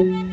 Bye.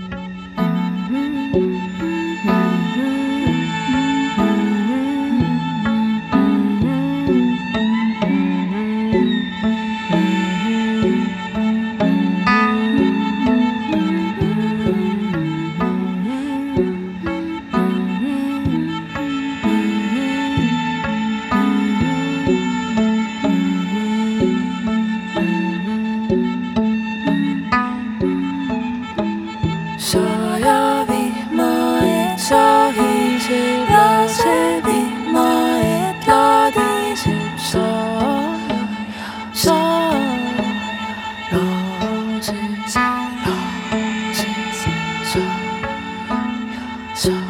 So